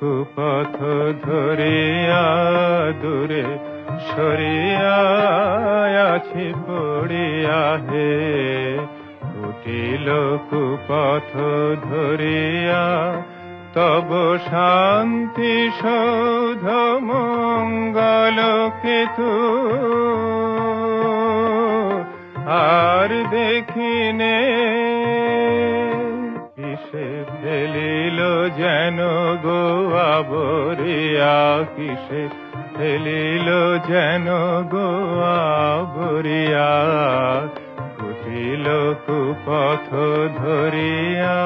কুপথ ধরিয়া দূরে সরিয়া আছি, পড়িয়া হে। কুটিল কুপথ ধরিয়া, তব শান্তি সৌধ মঙ্গল কেতু। আর দেখিনে কিসে ফেলিল যেন গোয়া বরিয়া কিসে ফেলিল যেন গোয়া বরিয়া কুটিল কুপথ ধরিয়া।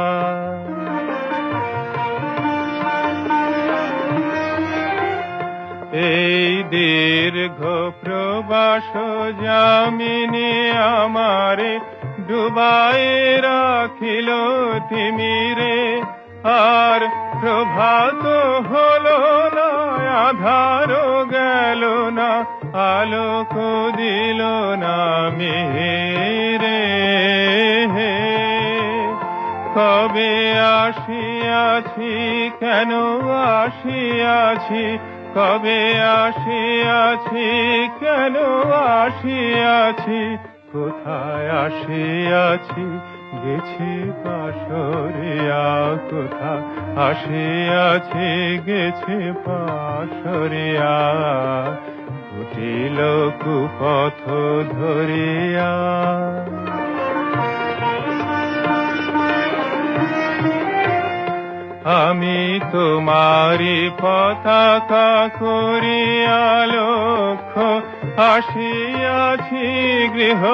এই দীর্ঘ প্রবাস যামিনী আমারে ডুবাই রাখিল তিমিরে। আর প্রভাত হলো না, আধার গেল না, আলোক দিল না মেরে। কবে আসিয়াছি, কেন আসিয়াছি কবে আসিয়াছি, কেন আসিয়াছি, কোথায় আসিয়াছি, গেছি পাশরিয়া কোথা আসিয়াছি, গেছি পাশরিয়া। কুটিল কুপথ ধরিয়া আমি তোমারি পতাকা করিয়া লক্ষ্য আসিয়াছি, গৃহ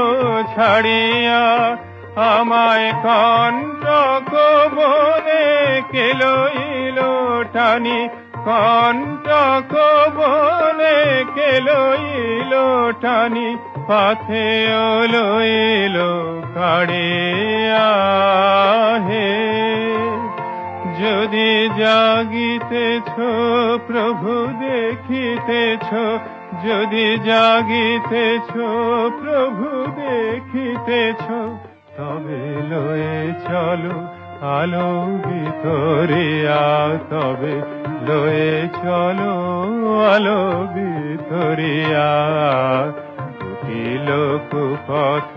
ছাড়িয়া। আমায় কণ্টক বনে কেলইল টানি? কণ্টক বনে কেলইল টানি? পাথে লইল কাড়িয়া। জাগিতেছ, প্রভু দেখিতেছ, যদি জাগিতেছ, প্রভু দেখিতেছ, তবে লয়ে চলো আলো ভিতরিয়া তবে লয়ে চলো আলো ভিতরিয়া কুটিল কুপথ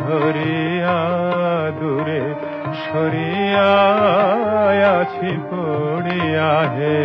ধরিয়া দূরে সরিয়া আছি পড়িয়া হে